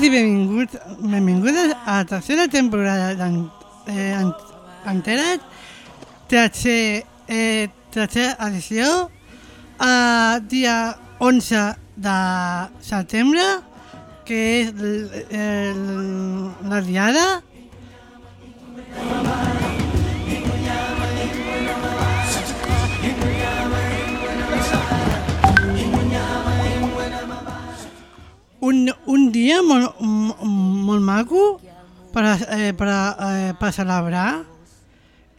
benvinguts i benvinguts, benvingudes a la tercera temporada d'en eh, Enterat, tercer, eh, tercera edició, eh, dia 11 de setembre, que és el- la diada, un, un dia molt, molt maco per, eh, per, eh, per celebrar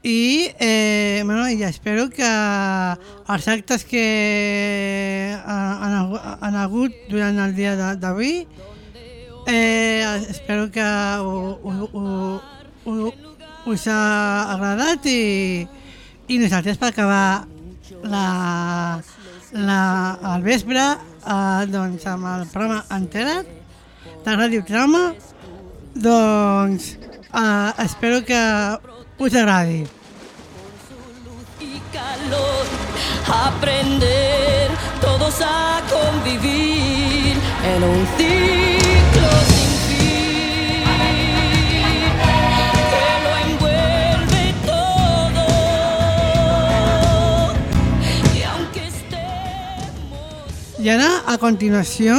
i, eh, bueno, i espero que els actes que ha- han, han hagut durant el dia d'avui eh, espero que us ha agradat i, i nosaltres per acabar la, la, el vespre eh, doncs amb el programa Entera't de Ràdio Trama doncs eh, espero que us agradi. calor, aprender todos a convivir en un ciclo I ara, a continuació,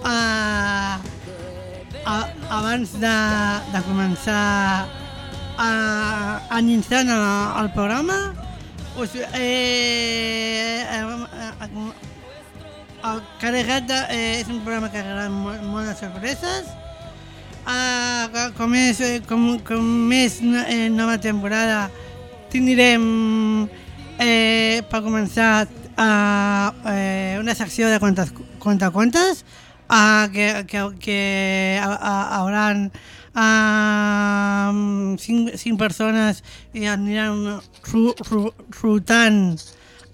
a, a, abans de, de començar a, a iniciar el, el programa, us, eh, eh, eh, el carregat de, eh, és un programa carregat molt, molt de sorpreses. Uh, com, és, eh, com, com és eh, nova temporada, tindrem eh, per començar uh, eh, una secció de contes, contacontes uh, que, que, que uh, uh, hauran uh, cinc, cinc persones i aniran ru, ru, rotant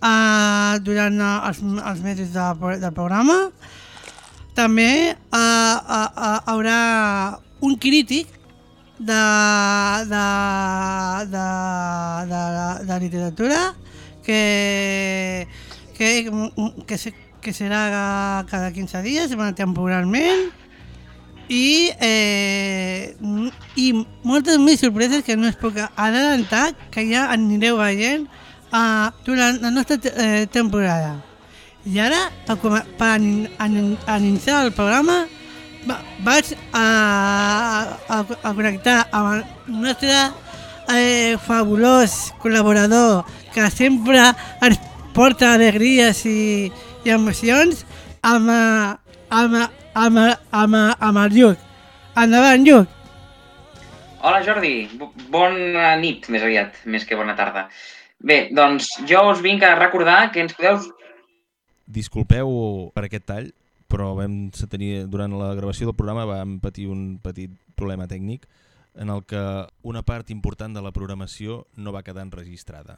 uh, durant els, els mesos de, del programa. També uh, uh, uh, haurà un crític de, de, de, de, de literatura que, que, que, se- que serà cada 15 dies, temporalment, i, eh, i moltes més sorpreses que no es puc adelantar, que ja anireu veient uh, durant la nostra eh, temporada. I ara, per, per iniciar el programa, va, vaig a, a, a connectar amb el nostre eh, fabulós col·laborador que sempre ens porta alegries i, i emocions amb, eh, amb, amb, amb, amb el Lluc. Endavant, Lluc. Hola Jordi, Bo- bona nit més aviat, més que bona tarda. Bé, doncs jo us vinc a recordar que ens podeu... Disculpeu per aquest tall, però vam tenir, durant la gravació del programa vam patir un petit problema tècnic en el que una part important de la programació no va quedar enregistrada.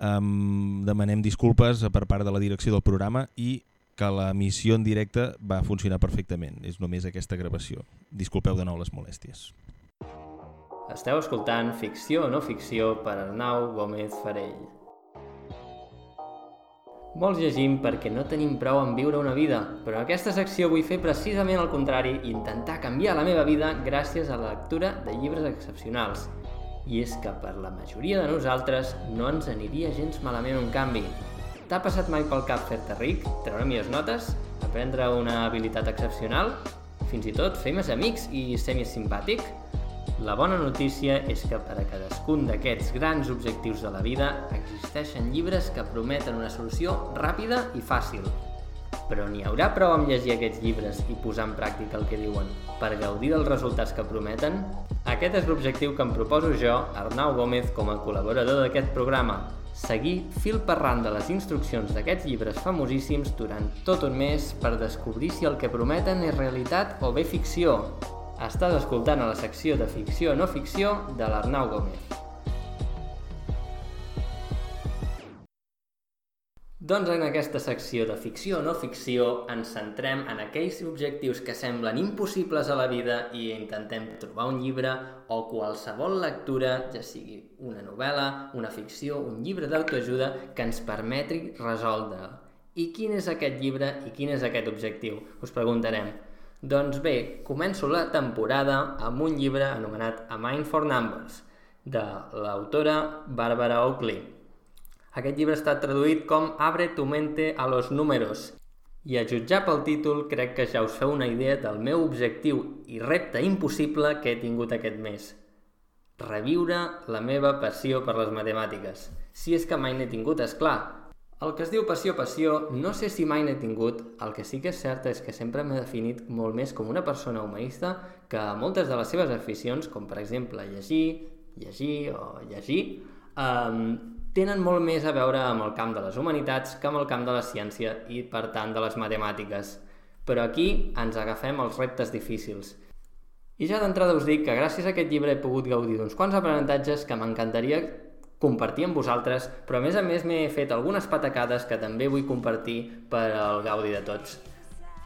Um, demanem disculpes per part de la direcció del programa i que l'emissió en directe va funcionar perfectament. És només aquesta gravació. Disculpeu de nou les molèsties. Esteu escoltant Ficció o no ficció per Arnau Gómez Farell. Molts llegim perquè no tenim prou en viure una vida, però en aquesta secció vull fer precisament el contrari i intentar canviar la meva vida gràcies a la lectura de llibres excepcionals. I és que per la majoria de nosaltres no ens aniria gens malament un canvi. T'ha passat mai pel cap fer-te ric, treure millors notes, aprendre una habilitat excepcional, fins i tot fer més amics i ser més simpàtic? La bona notícia és que per a cadascun d'aquests grans objectius de la vida existeixen llibres que prometen una solució ràpida i fàcil. Però n'hi haurà prou amb llegir aquests llibres i posar en pràctica el que diuen per gaudir dels resultats que prometen? Aquest és l'objectiu que em proposo jo, Arnau Gómez, com a col·laborador d'aquest programa. Seguir fil per ran de les instruccions d'aquests llibres famosíssims durant tot un mes per descobrir si el que prometen és realitat o bé ficció. Estàs escoltant a la secció de ficció no ficció de l'Arnau Gómez. Doncs en aquesta secció de ficció o no ficció ens centrem en aquells objectius que semblen impossibles a la vida i intentem trobar un llibre o qualsevol lectura, ja sigui una novel·la, una ficció, un llibre d'autoajuda que ens permeti resoldre. I quin és aquest llibre i quin és aquest objectiu? Us preguntarem. Doncs bé, començo la temporada amb un llibre anomenat A Mind for Numbers, de l'autora Barbara Oakley. Aquest llibre està traduït com Abre tu mente a los números i a jutjar pel títol crec que ja us feu una idea del meu objectiu i repte impossible que he tingut aquest mes. Reviure la meva passió per les matemàtiques. Si és que mai n'he tingut, és clar. El que es diu passió, passió, no sé si mai n'he tingut, el que sí que és cert és que sempre m'he definit molt més com una persona humanista que moltes de les seves aficions, com per exemple llegir, llegir o llegir, um, tenen molt més a veure amb el camp de les humanitats que amb el camp de la ciència i, per tant, de les matemàtiques. Però aquí ens agafem els reptes difícils. I ja d'entrada us dic que gràcies a aquest llibre he pogut gaudir d'uns quants aprenentatges que m'encantaria compartir amb vosaltres, però a més a més m'he fet algunes patacades que també vull compartir per al gaudi de tots.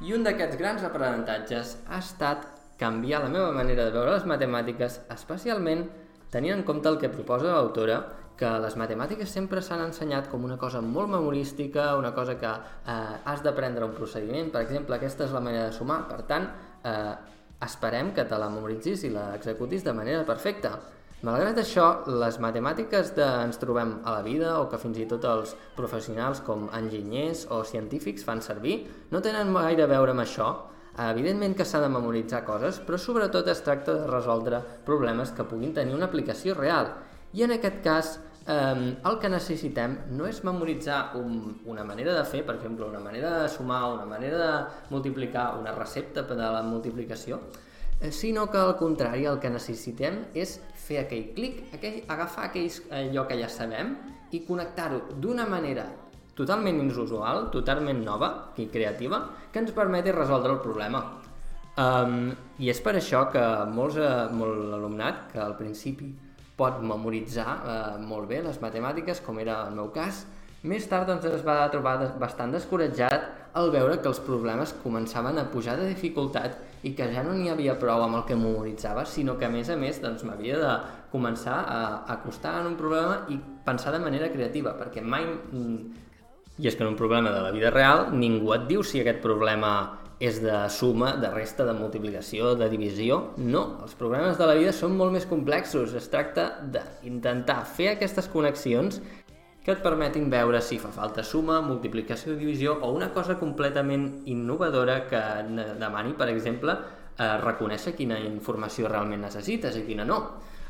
I un d'aquests grans aprenentatges ha estat canviar la meva manera de veure les matemàtiques, especialment tenint en compte el que proposa l'autora, que les matemàtiques sempre s'han ensenyat com una cosa molt memorística, una cosa que eh, has d'aprendre un procediment, per exemple, aquesta és la manera de sumar, per tant, eh, esperem que te la memoritzis i l'executis de manera perfecta. Malgrat això, les matemàtiques que ens trobem a la vida o que fins i tot els professionals com enginyers o científics fan servir no tenen gaire a veure amb això. Evidentment que s'ha de memoritzar coses, però sobretot es tracta de resoldre problemes que puguin tenir una aplicació real. I en aquest cas, eh, el que necessitem no és memoritzar un, una manera de fer, per exemple, una manera de sumar, una manera de multiplicar, una recepta de la multiplicació, eh, sinó que al contrari el que necessitem és fer aquell clic, aquell, agafar aquell, allò que ja sabem i connectar-ho d'una manera totalment inusual, totalment nova i creativa, que ens permeti resoldre el problema. Um, I és per això que molts, uh, molt alumnat, que al principi pot memoritzar uh, molt bé les matemàtiques, com era el meu cas, més tard doncs, es va trobar bastant descoratjat al veure que els problemes començaven a pujar de dificultat i que ja no n'hi havia prou amb el que memoritzava, sinó que a més a més doncs, m'havia de començar a acostar en un problema i pensar de manera creativa, perquè mai mm, i és que en un problema de la vida real ningú et diu si aquest problema és de suma, de resta, de multiplicació, de divisió. No, els problemes de la vida són molt més complexos. Es tracta d'intentar fer aquestes connexions que et permetin veure si fa falta suma, multiplicació, divisió o una cosa completament innovadora que demani, per exemple, eh, reconèixer quina informació realment necessites i quina no.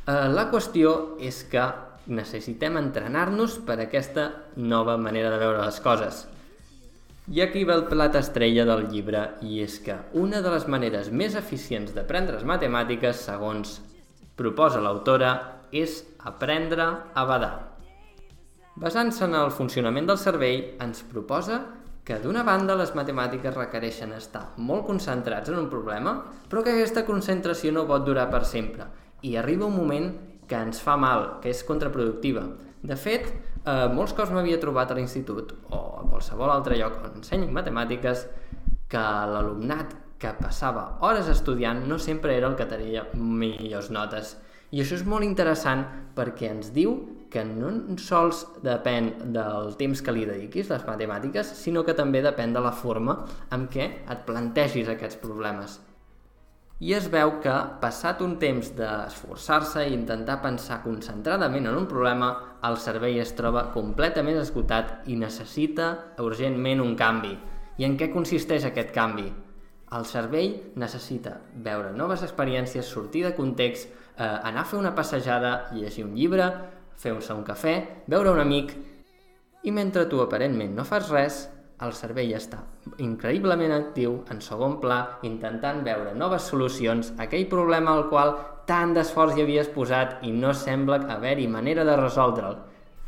Eh, la qüestió és que necessitem entrenar-nos per aquesta nova manera de veure les coses. I aquí ve el plat estrella del llibre, i és que una de les maneres més eficients d'aprendre les matemàtiques, segons proposa l'autora, és aprendre a badar. Basant-se en el funcionament del cervell, ens proposa que d'una banda les matemàtiques requereixen estar molt concentrats en un problema, però que aquesta concentració no pot durar per sempre, i arriba un moment que ens fa mal, que és contraproductiva. De fet, eh, molts cops m'havia trobat a l'institut o a qualsevol altre lloc on ensenyin matemàtiques que l'alumnat que passava hores estudiant no sempre era el que tenia millors notes. I això és molt interessant perquè ens diu que no sols depèn del temps que li dediquis, les matemàtiques, sinó que també depèn de la forma en què et plantegis aquests problemes i es veu que, passat un temps d'esforçar-se i intentar pensar concentradament en un problema, el cervell es troba completament esgotat i necessita urgentment un canvi. I en què consisteix aquest canvi? El cervell necessita veure noves experiències, sortir de context, eh, anar a fer una passejada, llegir un llibre, fer-se un cafè, veure un amic, i mentre tu aparentment no fas res, el cervell està increïblement actiu, en segon pla, intentant veure noves solucions a aquell problema al qual tant d'esforç hi havies posat i no sembla haver-hi manera de resoldre'l.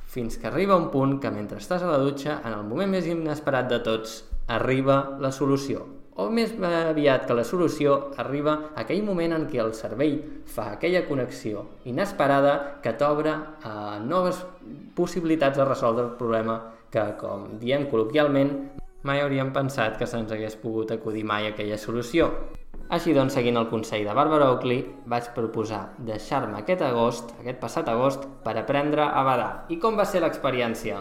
Fins que arriba un punt que mentre estàs a la dutxa, en el moment més inesperat de tots, arriba la solució. O més aviat que la solució arriba aquell moment en què el cervell fa aquella connexió inesperada que t'obre a noves possibilitats de resoldre el problema que, com diem col·loquialment, mai hauríem pensat que se'ns hagués pogut acudir mai a aquella solució. Així doncs, seguint el consell de Barbara Oakley, vaig proposar deixar-me aquest agost, aquest passat agost, per aprendre a badar. I com va ser l'experiència?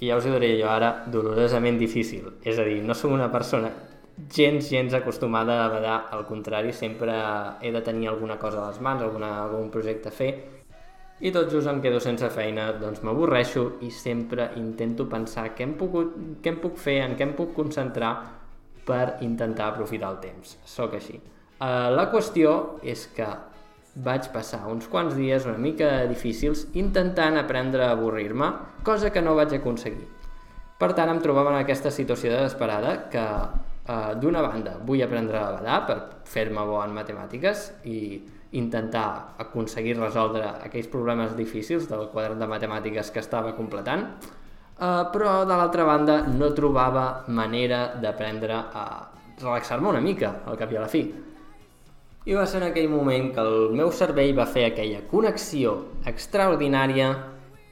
I ja us ho diré jo ara, dolorosament difícil. És a dir, no som una persona gens, gens acostumada a badar, al contrari, sempre he de tenir alguna cosa a les mans, alguna, algun projecte a fer, i tot just em quedo sense feina, doncs m'avorreixo i sempre intento pensar què em, pogut, què em puc fer, en què em puc concentrar per intentar aprofitar el temps. Soc així. Uh, la qüestió és que vaig passar uns quants dies una mica difícils intentant aprendre a avorrir-me, cosa que no vaig aconseguir. Per tant, em trobava en aquesta situació desesperada que, eh, d'una banda, vull aprendre a badar per fer-me bo en matemàtiques i intentar aconseguir resoldre aquells problemes difícils del quadern de matemàtiques que estava completant, eh, però, de l'altra banda, no trobava manera d'aprendre a relaxar-me una mica, al cap i a la fi. I va ser en aquell moment que el meu cervell va fer aquella connexió extraordinària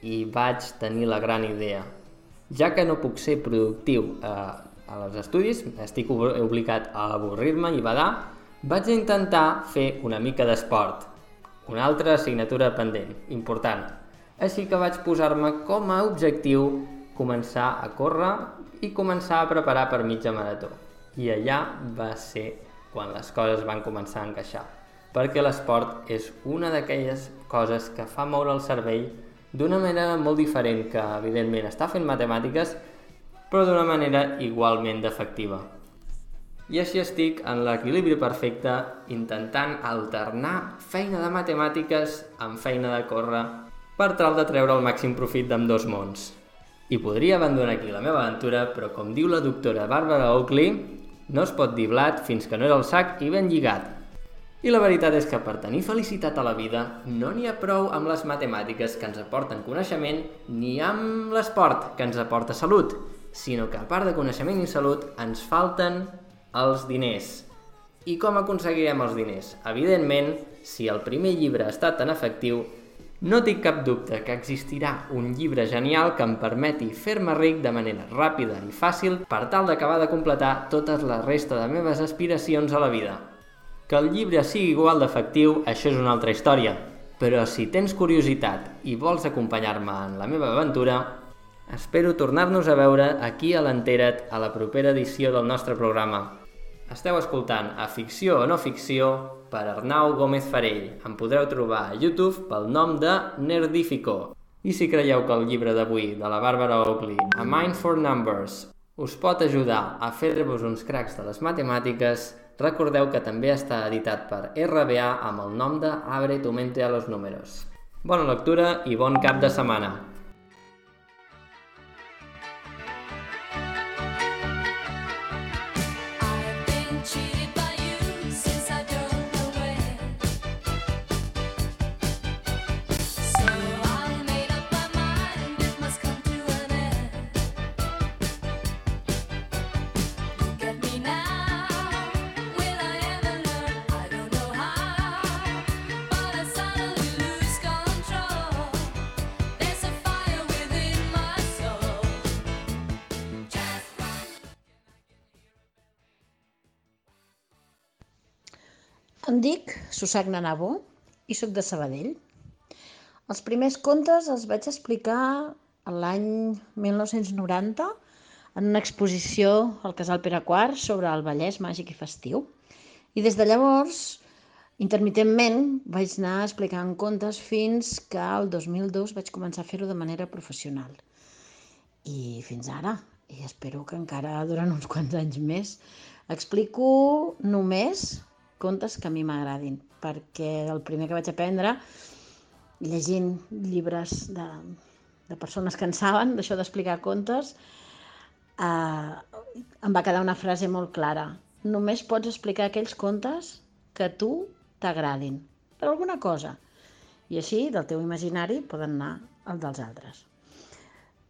i vaig tenir la gran idea. Ja que no puc ser productiu eh, als estudis, estic ob- obligat a avorrir-me i badar, vaig intentar fer una mica d'esport. Una altra assignatura pendent, important. Així que vaig posar-me com a objectiu començar a córrer i començar a preparar per mitja marató. I allà va ser quan les coses van començar a encaixar. Perquè l'esport és una d'aquelles coses que fa moure el cervell d'una manera molt diferent que, evidentment, està fent matemàtiques, però d'una manera igualment efectiva. I així estic en l'equilibri perfecte, intentant alternar feina de matemàtiques amb feina de córrer per tal de treure el màxim profit d'ambdós mons. I podria abandonar aquí la meva aventura, però com diu la doctora Barbara Oakley, no es pot dir blat fins que no és el sac i ben lligat. I la veritat és que per tenir felicitat a la vida no n'hi ha prou amb les matemàtiques que ens aporten coneixement ni amb l'esport que ens aporta salut, sinó que a part de coneixement i salut ens falten els diners. I com aconseguirem els diners? Evidentment, si el primer llibre ha estat tan efectiu, no tinc cap dubte que existirà un llibre genial que em permeti fer-me ric de manera ràpida i fàcil per tal d'acabar de completar totes la resta de meves aspiracions a la vida. Que el llibre sigui igual d'efectiu, això és una altra història. Però si tens curiositat i vols acompanyar-me en la meva aventura, espero tornar-nos a veure aquí a l'Entera't a la propera edició del nostre programa. Esteu escoltant a Ficció o no ficció per Arnau Gómez Farell. Em podreu trobar a YouTube pel nom de Nerdifico. I si creieu que el llibre d'avui de la Bàrbara Oakley, A Mind for Numbers, us pot ajudar a fer-vos uns cracs de les matemàtiques, recordeu que també està editat per RBA amb el nom de Abre tu mente a los números. Bona lectura i bon cap de setmana. Dic Susagna Nabó i sóc de Sabadell. Els primers contes els vaig explicar l'any 1990 en una exposició al Casal Pere IV sobre el Vallès màgic i festiu. I des de llavors, intermitentment, vaig anar explicant contes fins que el 2002 vaig començar a fer-ho de manera professional. I fins ara, i espero que encara durant uns quants anys més, explico només contes que a mi m'agradin, perquè el primer que vaig aprendre, llegint llibres de, de persones que en saben, d'això d'explicar contes, eh, em va quedar una frase molt clara. Només pots explicar aquells contes que tu t'agradin, per alguna cosa. I així, del teu imaginari, poden anar el dels altres.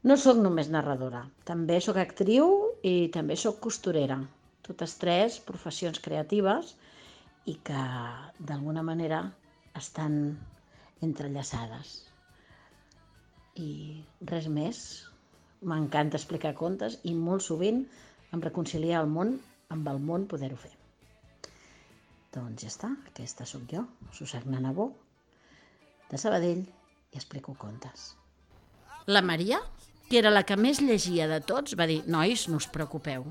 No sóc només narradora, també sóc actriu i també sóc costurera. Totes tres professions creatives i que d'alguna manera estan entrellaçades. I res més, m'encanta explicar contes i molt sovint em reconcilia el món amb el món poder-ho fer. Doncs ja està, aquesta sóc jo, Susagna Nabó, de Sabadell, i explico contes. La Maria, que era la que més llegia de tots, va dir «Nois, no us preocupeu.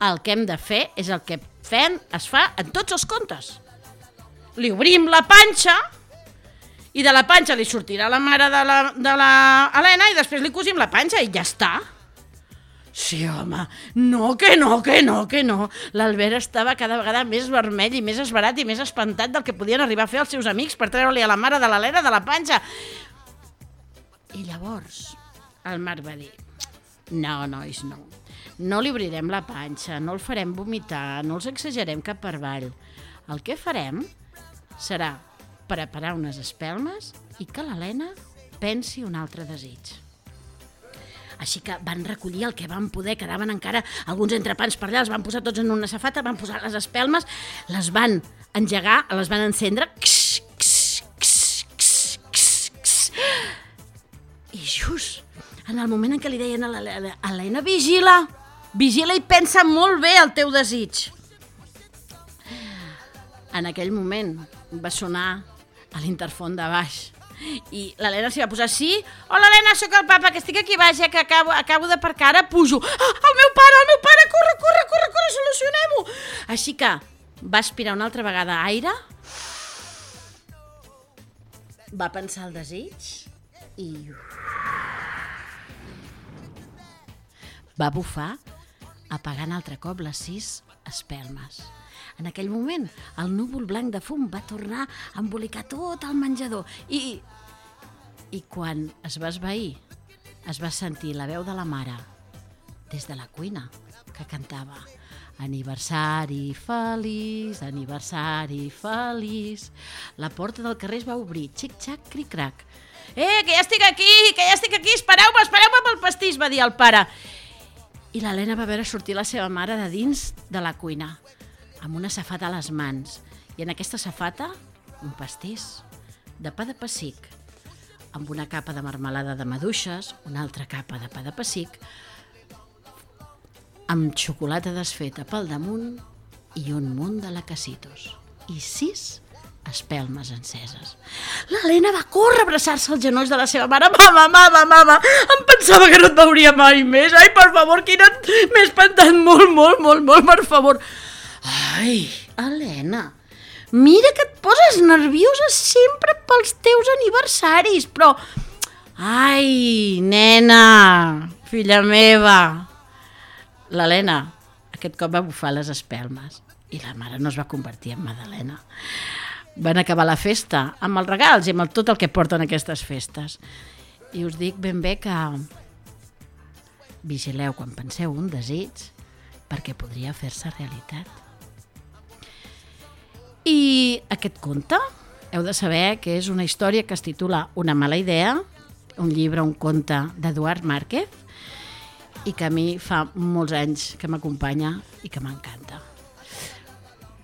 el que hem de fer és el que fem, es fa en tots els contes. Li obrim la panxa i de la panxa li sortirà la mare de la, de la Helena i després li cosim la panxa i ja està. Sí, home, no, que no, que no, que no. L'Albert estava cada vegada més vermell i més esbarat i més espantat del que podien arribar a fer els seus amics per treure-li a la mare de l'Helena de la panxa. I llavors el Marc va dir no, nois, no. No li obrirem la panxa, no el farem vomitar, no els exagerem cap per avall. El que farem serà preparar unes espelmes i que l'Helena pensi un altre desig. Així que van recollir el que van poder, quedaven encara alguns entrepans per allà, els van posar tots en una safata, van posar les espelmes, les van engegar, les van encendre, x, x, x, x, x, x. i just en el moment en què li deien a l'Helena, Helena, vigila, vigila i pensa molt bé el teu desig. En aquell moment va sonar a l'interfon de baix i l'Helena s'hi va posar sí, hola Helena, sóc el papa, que estic aquí baix, eh, que acabo, acabo d'aparcar, ara pujo. Ah, el meu pare, el meu pare, corre, corre, corre, corre, solucionem-ho. Així que va aspirar una altra vegada aire, va pensar el desig i va bufar apagant altre cop les sis espelmes. En aquell moment, el núvol blanc de fum va tornar a embolicar tot el menjador i... I quan es va esvair, es va sentir la veu de la mare des de la cuina que cantava Aniversari feliç, aniversari feliç. La porta del carrer es va obrir, xic-xac, cric-crac. Eh, que ja estic aquí, que ja estic aquí, espereu-me, espereu-me pel pastís, va dir el pare. I l'Helena va veure sortir la seva mare de dins de la cuina, amb una safata a les mans. I en aquesta safata, un pastís de pa de pessic, amb una capa de marmelada de maduixes, una altra capa de pa de pessic, amb xocolata desfeta pel damunt i un munt de lacacitos. I sis espelmes enceses. L'Helena va córrer a abraçar-se als genolls de la seva mare. Mama, mama, mama, em pensava que no et veuria mai més. Ai, per favor, quina... M'he espantat molt, molt, molt, molt, per favor. Ai, Helena, mira que et poses nerviosa sempre pels teus aniversaris, però... Ai, nena, filla meva. L'Helena aquest cop va bufar les espelmes i la mare no es va convertir en Madalena. Van acabar la festa amb els regals i amb el, tot el que porten aquestes festes. I us dic ben bé que vigileu quan penseu un desig perquè podria fer-se realitat. I aquest conte heu de saber que és una història que es titula Una mala idea, un llibre, un conte d'Eduard Márquez, i que a mi fa molts anys que m'acompanya i que m'encanta.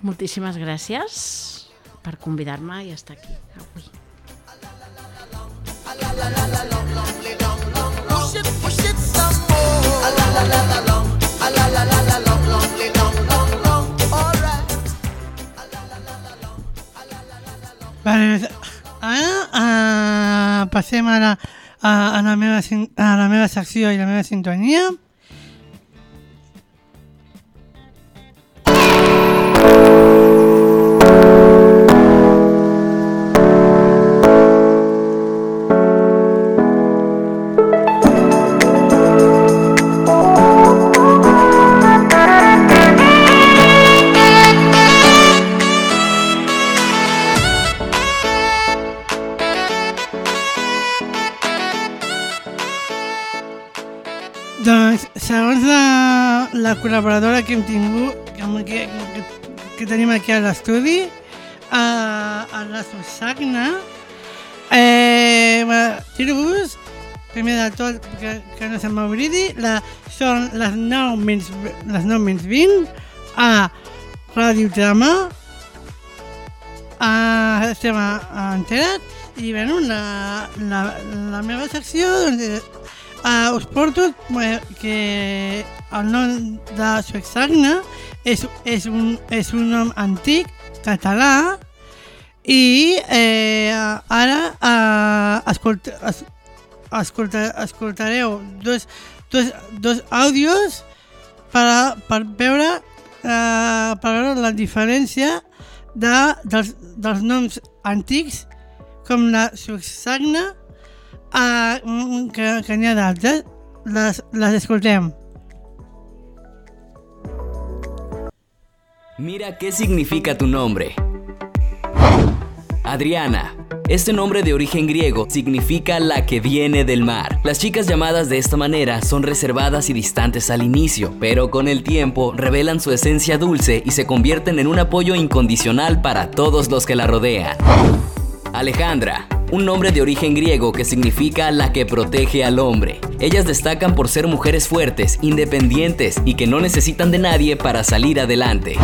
Moltíssimes gràcies per convidar-me i estar aquí avui. Vale, ara uh, passem ara a, a, la meva, a la meva secció i la meva sintonia. No se m'oblidi, la, són les 9 menys, les 9 menys 20 a Radiodrama, a, estem a, a Enterat, i bueno, la, la, la meva secció doncs, Uh, us porto eh, que el nom de Suexagna és, és, un, és un nom antic, català, i eh, ara uh, escolta, es, escolta, escoltareu dos, dos, dos àudios per, per veure eh, per veure la diferència de, dels, dels noms antics com la Suxagna eh, que, que n'hi ha d'altres les, les escoltem Mira qué significa tu nombre. Adriana. Este nombre de origen griego significa la que viene del mar. Las chicas llamadas de esta manera son reservadas y distantes al inicio, pero con el tiempo revelan su esencia dulce y se convierten en un apoyo incondicional para todos los que la rodean. Alejandra, un nombre de origen griego que significa la que protege al hombre. Ellas destacan por ser mujeres fuertes, independientes y que no necesitan de nadie para salir adelante.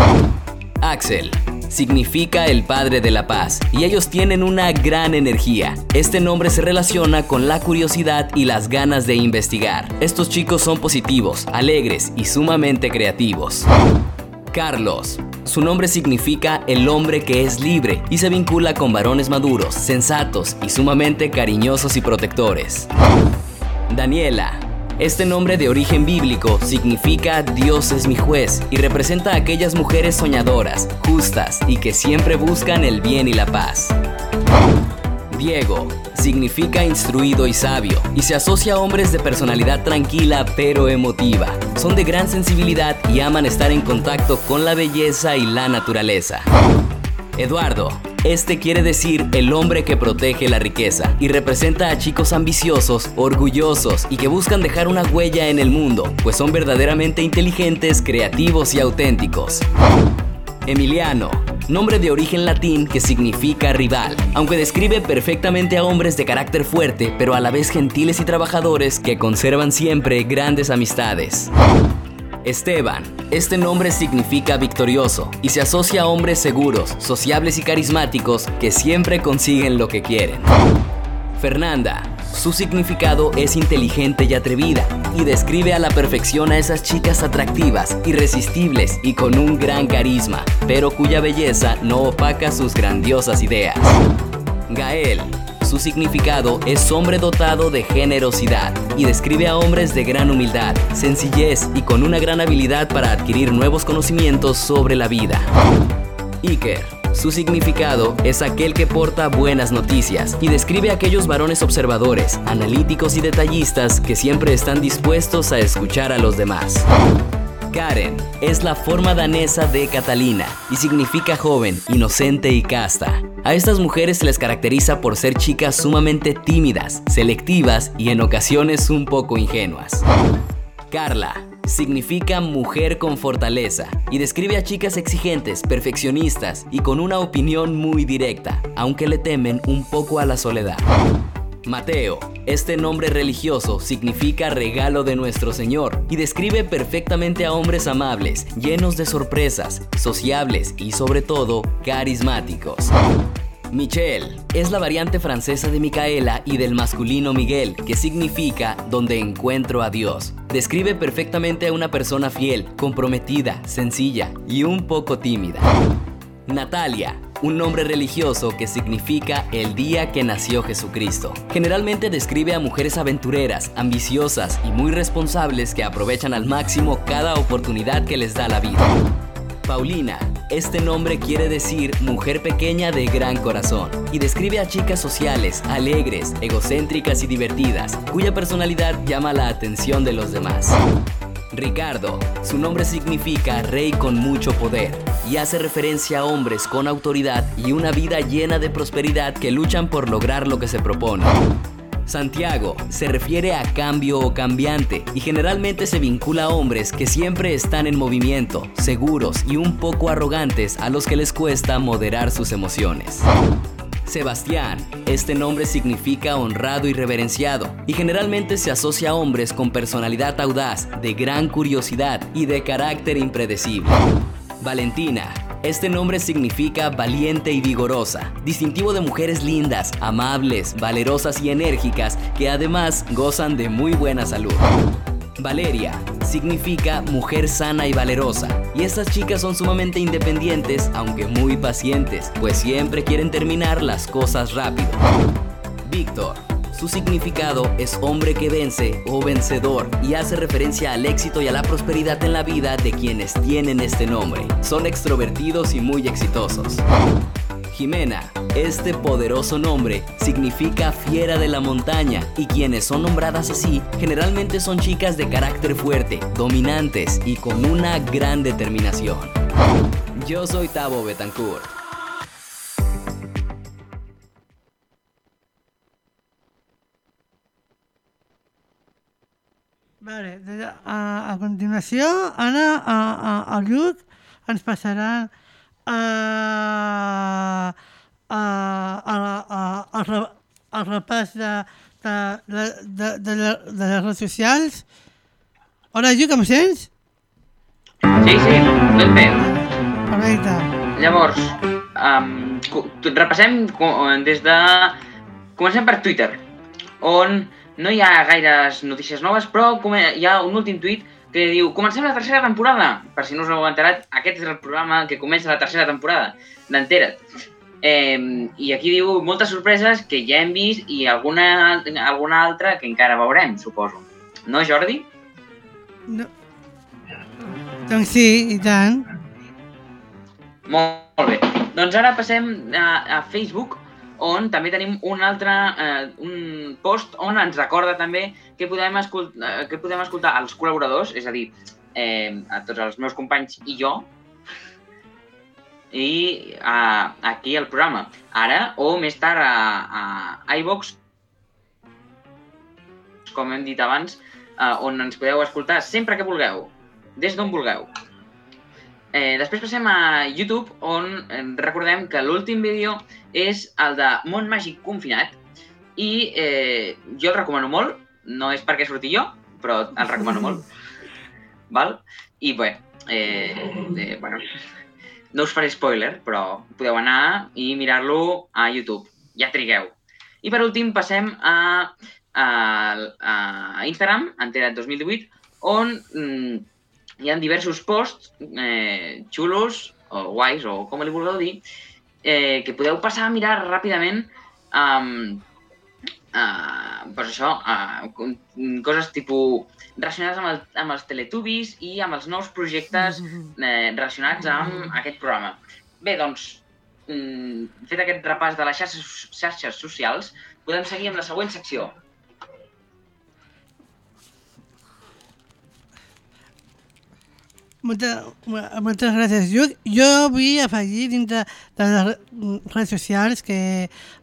Axel. Significa el padre de la paz y ellos tienen una gran energía. Este nombre se relaciona con la curiosidad y las ganas de investigar. Estos chicos son positivos, alegres y sumamente creativos. Carlos. Su nombre significa el hombre que es libre y se vincula con varones maduros, sensatos y sumamente cariñosos y protectores. Daniela. Este nombre de origen bíblico significa Dios es mi juez y representa a aquellas mujeres soñadoras, justas y que siempre buscan el bien y la paz. Diego significa instruido y sabio y se asocia a hombres de personalidad tranquila pero emotiva. Son de gran sensibilidad y aman estar en contacto con la belleza y la naturaleza. Eduardo. Este quiere decir el hombre que protege la riqueza y representa a chicos ambiciosos, orgullosos y que buscan dejar una huella en el mundo, pues son verdaderamente inteligentes, creativos y auténticos. Emiliano, nombre de origen latín que significa rival, aunque describe perfectamente a hombres de carácter fuerte, pero a la vez gentiles y trabajadores que conservan siempre grandes amistades. Esteban. Este nombre significa victorioso y se asocia a hombres seguros, sociables y carismáticos que siempre consiguen lo que quieren. Fernanda. Su significado es inteligente y atrevida y describe a la perfección a esas chicas atractivas, irresistibles y con un gran carisma, pero cuya belleza no opaca sus grandiosas ideas. Gael. Su significado es hombre dotado de generosidad y describe a hombres de gran humildad, sencillez y con una gran habilidad para adquirir nuevos conocimientos sobre la vida. Iker. Su significado es aquel que porta buenas noticias y describe a aquellos varones observadores, analíticos y detallistas que siempre están dispuestos a escuchar a los demás. Karen es la forma danesa de Catalina y significa joven, inocente y casta. A estas mujeres se les caracteriza por ser chicas sumamente tímidas, selectivas y en ocasiones un poco ingenuas. Carla significa mujer con fortaleza y describe a chicas exigentes, perfeccionistas y con una opinión muy directa, aunque le temen un poco a la soledad. Mateo. Este nombre religioso significa regalo de nuestro Señor y describe perfectamente a hombres amables, llenos de sorpresas, sociables y sobre todo carismáticos. Michelle es la variante francesa de Micaela y del masculino Miguel, que significa donde encuentro a Dios. Describe perfectamente a una persona fiel, comprometida, sencilla y un poco tímida. Natalia, un nombre religioso que significa el día que nació Jesucristo. Generalmente describe a mujeres aventureras, ambiciosas y muy responsables que aprovechan al máximo cada oportunidad que les da la vida. Paulina. Este nombre quiere decir mujer pequeña de gran corazón y describe a chicas sociales, alegres, egocéntricas y divertidas, cuya personalidad llama la atención de los demás. Ricardo. Su nombre significa rey con mucho poder y hace referencia a hombres con autoridad y una vida llena de prosperidad que luchan por lograr lo que se propone. Santiago se refiere a cambio o cambiante y generalmente se vincula a hombres que siempre están en movimiento, seguros y un poco arrogantes a los que les cuesta moderar sus emociones. Sebastián. Este nombre significa honrado y reverenciado y generalmente se asocia a hombres con personalidad audaz, de gran curiosidad y de carácter impredecible. Valentina. Este nombre significa valiente y vigorosa, distintivo de mujeres lindas, amables, valerosas y enérgicas que además gozan de muy buena salud. Valeria significa mujer sana y valerosa, y estas chicas son sumamente independientes, aunque muy pacientes, pues siempre quieren terminar las cosas rápido. Víctor. Su significado es hombre que vence o vencedor y hace referencia al éxito y a la prosperidad en la vida de quienes tienen este nombre. Son extrovertidos y muy exitosos. Este poderoso nombre significa fiera de la montaña y quienes son nombradas así generalmente son chicas de carácter fuerte, dominantes y con una gran determinación. Yo soy Tabo Betancourt. Vale, a, a continuació, a, a, el Lluc ens passarà a, a, a, a, a, el repàs de, de, de, de, de, de, les redes socials. Hola, Lluc, em sents? Sí, sí, ben bé. Perfecte. Llavors, um, repassem des de... Comencem per Twitter, on no hi ha gaires notícies noves, però hi ha un últim tuit que diu Comencem la tercera temporada. Per si no us heu enterat, aquest és el programa que comença la tercera temporada d'Entera't. Eh, I aquí diu moltes sorpreses que ja hem vist i alguna, alguna altra que encara veurem, suposo. No, Jordi? No. Doncs sí, i tant. Molt bé. Doncs ara passem a, a Facebook, on també tenim un altre eh, un post on ens recorda també que podem, escoltar, que podem escoltar els col·laboradors, és a dir, eh, a tots els meus companys i jo, i a, aquí al programa. Ara, o més tard a, a iVox, com hem dit abans, eh, on ens podeu escoltar sempre que vulgueu, des d'on vulgueu. Eh, després passem a YouTube, on eh, recordem que l'últim vídeo és el de Món Màgic Confinat i eh, jo el recomano molt, no és perquè surti jo, però el recomano molt. Val? I bé, eh, eh, bueno, no us faré spoiler, però podeu anar i mirar-lo a YouTube. Ja trigueu. I per últim passem a, a, a Instagram, Entera't 2018, on mm, hi ha diversos posts eh, xulos o guais, o com li vulgueu dir, eh, que podeu passar a mirar ràpidament um, uh, pues això, uh, coses tipus relacionades amb, el, amb els Teletubbies i amb els nous projectes eh, relacionats amb aquest programa. Bé, doncs, mm, fet aquest repàs de les xarxes, xarxes socials, podem seguir amb la següent secció. Moltes, moltes gràcies, Lluc. Jo vull afegir dintre de les redes socials que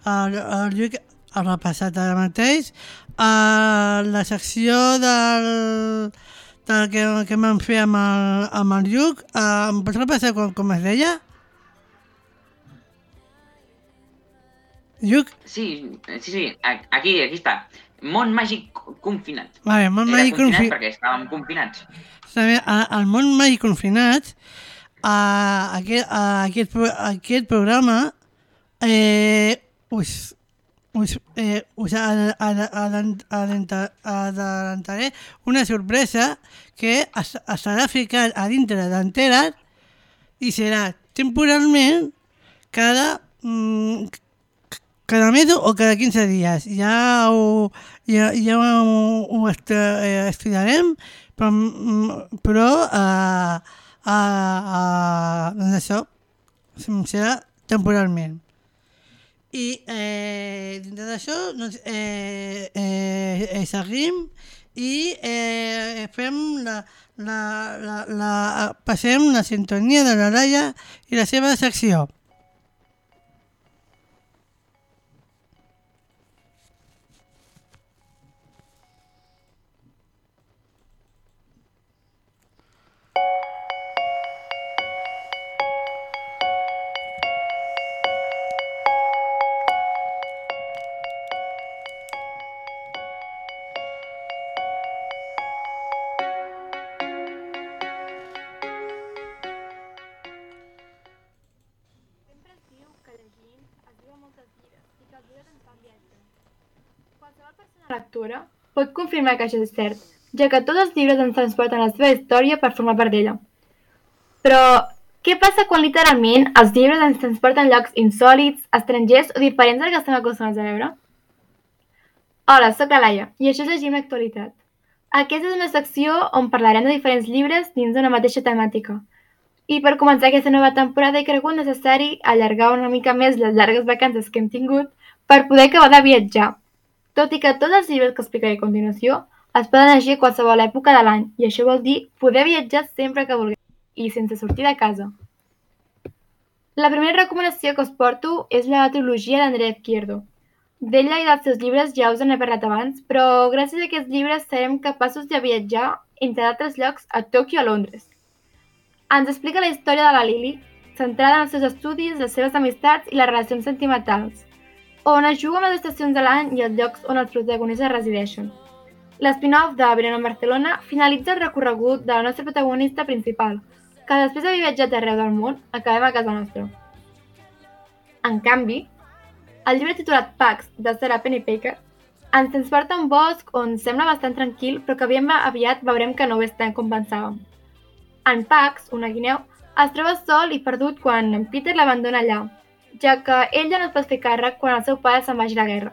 el, el Lluc ha repassat ara mateix a la secció del, del que, que vam fer amb el, amb el Lluc. Uh, em pots repassar com, com es deia? Lluc? Sí, sí, sí, aquí, aquí està. Món màgic confinat. Vale, món màgic confinat confinat. perquè estàvem confinats. També, a- al món màgic confinat, a aquest, a aquest, pro- aquest programa eh, us, us, eh, us adelantaré una sorpresa que es, estarà ficat a dintre d'Entera't i serà temporalment cada, mm, cada mes o cada 15 dies. Ja ho, ja, ja ho, ho eh, estudiarem, però, mm, però eh, eh, doncs això serà temporalment. I eh, dintre d'això doncs, eh, eh, eh, seguim i eh, fem la, la, la, la, passem la sintonia de la Laia i la seva secció. Lectora pot confirmar que això és cert, ja que tots els llibres ens transporten la seva història per formar part d'ella. Però, què passa quan literalment els llibres ens transporten llocs insòlids, estrangers o diferents del que estem acostumats a veure? Hola, sóc la Laia i això és Llegim l'actualitat. Aquesta és una secció on parlarem de diferents llibres dins d'una mateixa temàtica. I per començar aquesta nova temporada he cregut necessari allargar una mica més les llargues vacances que hem tingut per poder acabar de viatjar. Tot i que tots els llibres que explicaré a continuació es poden llegir a qualsevol època de l'any i això vol dir poder viatjar sempre que vulgueu i sense sortir de casa. La primera recomanació que us porto és la trilogia d'Andrea Izquierdo, D'ella i dels seus llibres ja us en he parlat abans, però gràcies a aquests llibres serem capaços de viatjar, entre d'altres llocs, a Tòquio i a Londres. Ens explica la història de la Lily, centrada en els seus estudis, les seves amistats i les relacions sentimentals, on es amb les estacions de l'any i els llocs on els protagonistes resideixen. L'spin-off de Verona en Barcelona finalitza el recorregut de la nostra protagonista principal, que després d'haver viatjat arreu del món, acabem a casa nostra. En canvi, el llibre titulat Pax, de Sarah Pennypacker, ens transporta a un bosc on sembla bastant tranquil, però que aviam aviat veurem que no ho és tant com pensàvem. En Pax, una guineu, es troba sol i perdut quan en Peter l'abandona allà, ja que ell ja no es pot fer càrrec quan el seu pare se'n vagi a la guerra.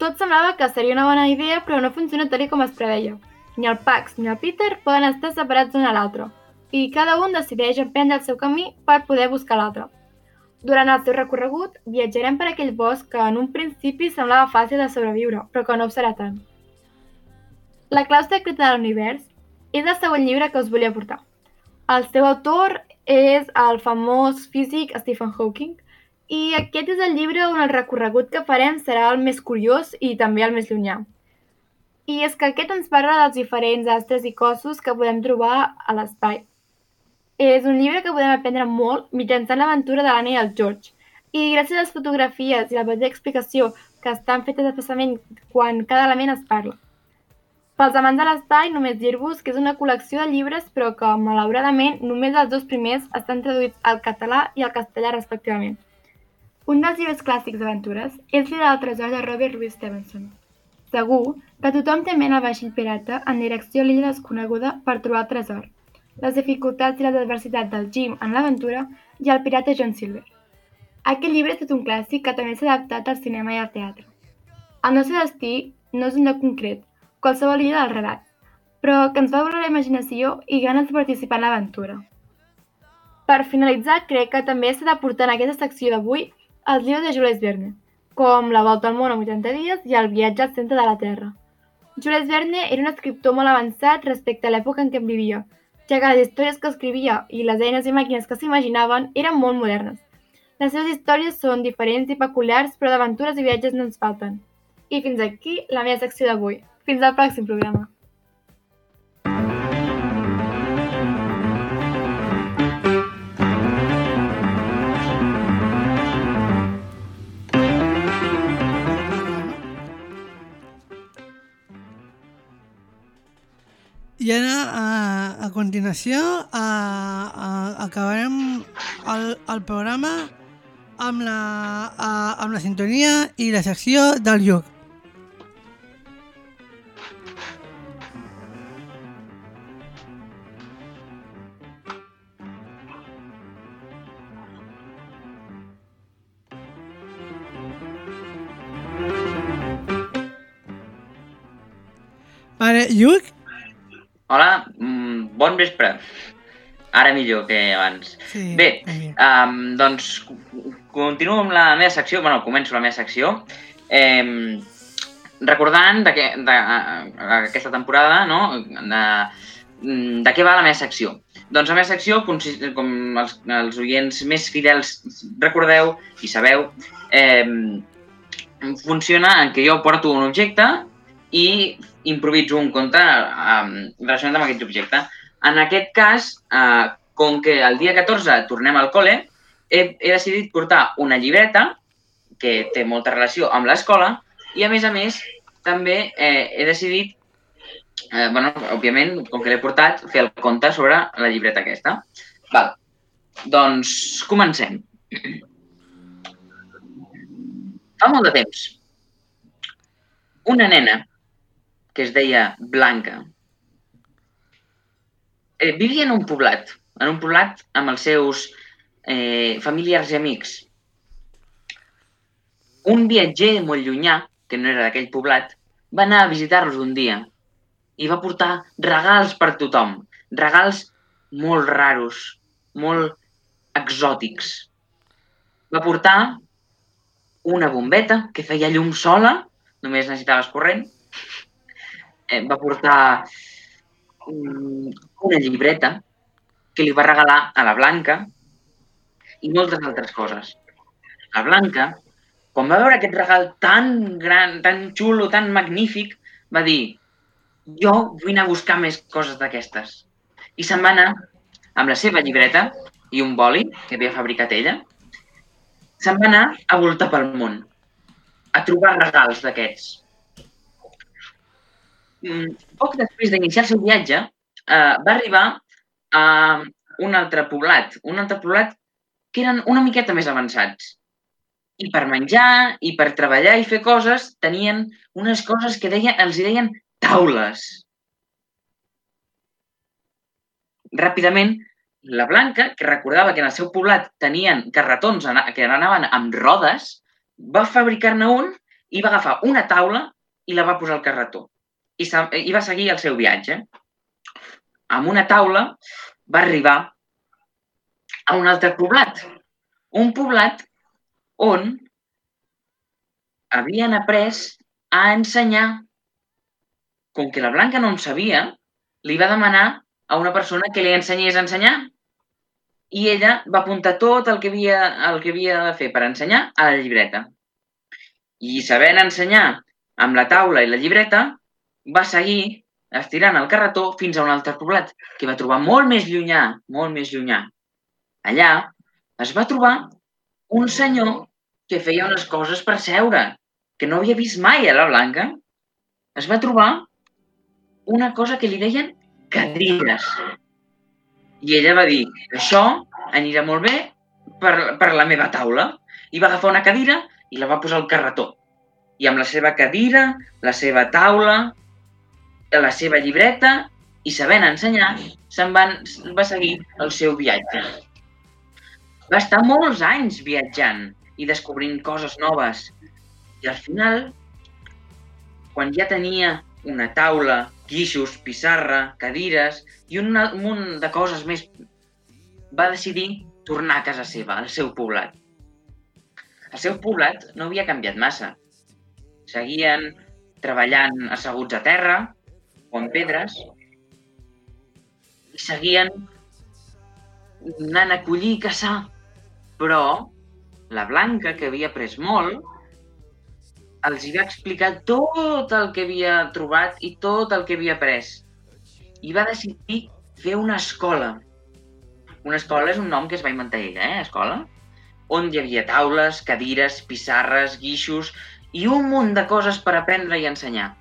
Tot semblava que seria una bona idea, però no funciona tal com es preveia. Ni el Pax ni el Peter poden estar separats l'un a l'altre, i cada un decideix emprendre el seu camí per poder buscar l'altre. Durant el seu recorregut, viatjarem per aquell bosc que en un principi semblava fàcil de sobreviure, però que no ho serà tant. La clau secreta de l'univers és el següent llibre que us volia portar. El seu autor és el famós físic Stephen Hawking i aquest és el llibre on el recorregut que farem serà el més curiós i també el més llunyà. I és que aquest ens parla dels diferents astres i cossos que podem trobar a l'espai. És un llibre que podem aprendre molt mitjançant l'aventura de l'Anna i el George. I gràcies a les fotografies i la petita explicació que estan fetes especialment quan cada element es parla. Pels amants de l'espai, només dir-vos que és una col·lecció de llibres però que, malauradament, només els dos primers estan traduïts al català i al castellà respectivament. Un dels llibres clàssics d'aventures és l'Ida del tresor de Robert Louis Stevenson. Segur que tothom té ment al vaixell pirata en direcció a l'illa desconeguda per trobar el tresor, les dificultats i les adversitats del Jim en l'aventura i el pirata John Silver. Aquest llibre és tot un clàssic que també s'ha adaptat al cinema i al teatre. El nostre destí no és un lloc concret, qualsevol illa del relat, però que ens va veure la imaginació i ganes de participar en l'aventura. Per finalitzar, crec que també s'ha de portar en aquesta secció d'avui els llibres de Jules Verne, com La volta al món en 80 dies i El viatge al centre de la Terra. Jules Verne era un escriptor molt avançat respecte a l'època en què vivia, ja que les històries que escrivia i les eines i màquines que s'imaginaven eren molt modernes. Les seves històries són diferents i peculiars, però d'aventures i viatges no ens falten. I fins aquí la meva secció d'avui. Fins al pròxim programa. I ara, a, a continuació, a, a, acabarem el, el programa amb la, a, amb la sintonia i la secció del Lluc. Vale, Lluc, Hola, mm, bon vespre. Ara millor que abans. Sí, Bé, um, doncs co- continuo amb la meva secció, bueno, començo la meva secció. Eh, recordant de, que, de, uh, aquesta temporada, no?, de, mm, de què va la meva secció. Doncs la meva secció, com els, els oients més fidels recordeu i sabeu, eh, funciona en què jo porto un objecte i improviso un conte eh, relacionat amb aquest objecte. En aquest cas, eh, com que el dia 14 tornem al col·le, he, he decidit portar una llibreta que té molta relació amb l'escola i, a més a més, també eh, he decidit, eh, bueno, òbviament, com que l'he portat, fer el conte sobre la llibreta aquesta. Val. Doncs comencem. Fa molt de temps, una nena que es deia Blanca eh, vivia en un poblat, en un poblat amb els seus eh, familiars i amics. Un viatger molt llunyà que no era d'aquell poblat, va anar a visitar-los un dia i va portar regals per tothom. Regals molt raros, molt exòtics. Va portar una bombeta que feia llum sola, només necessitaves corrent. Eh, va portar mm, una llibreta que li va regalar a la Blanca i moltes altres coses. La Blanca, quan va veure aquest regal tan gran, tan xulo, tan magnífic, va dir jo vull anar a buscar més coses d'aquestes. I se'n va anar amb la seva llibreta i un boli que havia fabricat ella. Se'n va anar a voltar pel món, a trobar regals d'aquests. Mm, Poc després d'iniciar el seu viatge, eh, va arribar a un altre poblat, un altre poblat que eren una miqueta més avançats. I per menjar, i per treballar i fer coses, tenien unes coses que deia, els hi deien taules. Ràpidament, la Blanca, que recordava que en el seu poblat tenien carretons que anaven amb rodes, va fabricar-ne un i va agafar una taula i la va posar al carretó. I, se- i va seguir el seu viatge. Amb una taula va arribar a un altre poblat. Un poblat on havien après a ensenyar. Com que la Blanca no en sabia, li va demanar a una persona que li ensenyés a ensenyar. I ella va apuntar tot el que havia, el que havia de fer per ensenyar a la llibreta. I sabent ensenyar amb la taula i la llibreta, va seguir estirant el carretó fins a un altre poblat, que va trobar molt més llunyà, molt més llunyà. Allà es va trobar un senyor que feia unes coses per seure, que no havia vist mai a la Blanca. Es va trobar una cosa que li deien cadires. I ella va dir, això anirà molt bé per, per la meva taula. I va agafar una cadira i la va posar al carretó. I amb la seva cadira, la seva taula, la seva llibreta i sabent ensenyar, se'n van, va seguir el seu viatge. Va estar molts anys viatjant i descobrint coses noves. I al final, quan ja tenia una taula, guixos, pissarra, cadires i un munt de coses més, va decidir tornar a casa seva, al seu poblat. El seu poblat no havia canviat massa. Seguien treballant asseguts a terra o en pedres i seguien anant a collir i caçar. Però la Blanca, que havia après molt, els hi va explicar tot el que havia trobat i tot el que havia après. I va decidir fer una escola. Una escola és un nom que es va inventar ella, eh? Escola. On hi havia taules, cadires, pissarres, guixos i un munt de coses per aprendre i ensenyar.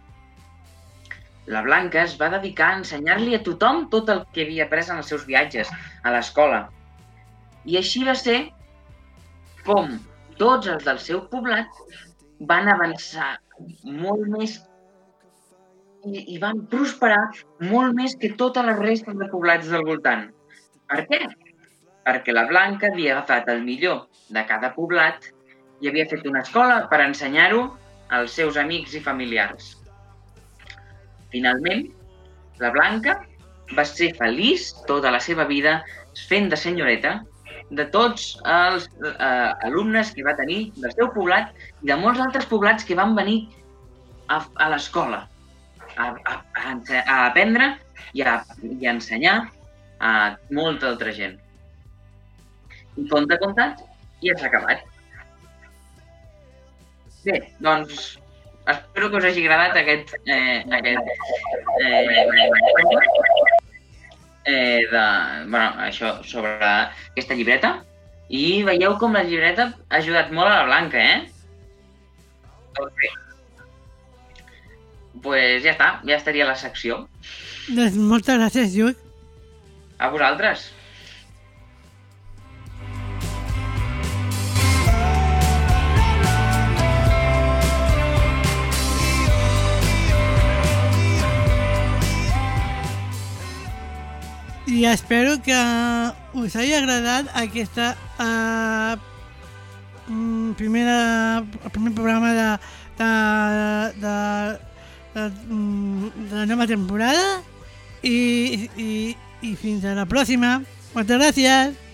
La Blanca es va dedicar a ensenyar-li a tothom tot el que havia après en els seus viatges a l'escola. I així va ser com tots els del seu poblat van avançar molt més i, i van prosperar molt més que totes les restes de poblats del voltant. Per què? Perquè la Blanca havia agafat el millor de cada poblat i havia fet una escola per ensenyar-ho als seus amics i familiars. Finalment, la Blanca va ser feliç tota la seva vida fent de senyoreta de tots els eh, alumnes que va tenir del seu poblat i de molts altres poblats que van venir a, a l'escola a, a, a, aprendre i a, i a ensenyar a molta altra gent. I conte contat, i ja s'ha acabat. Bé, doncs, espero que us hagi agradat aquest, eh, aquest eh, eh, de, bueno, això sobre aquesta llibreta. I veieu com la llibreta ha ajudat molt a la Blanca, eh? Doncs bé. Pues ja està, ja estaria la secció. Doncs moltes gràcies, Lluc. A vosaltres. I espero que us hagi agradat aquesta uh, mm, primera, el primer programa de, de, de, de, mm, de la nova temporada i, i, i fins a la pròxima. Moltes gràcies.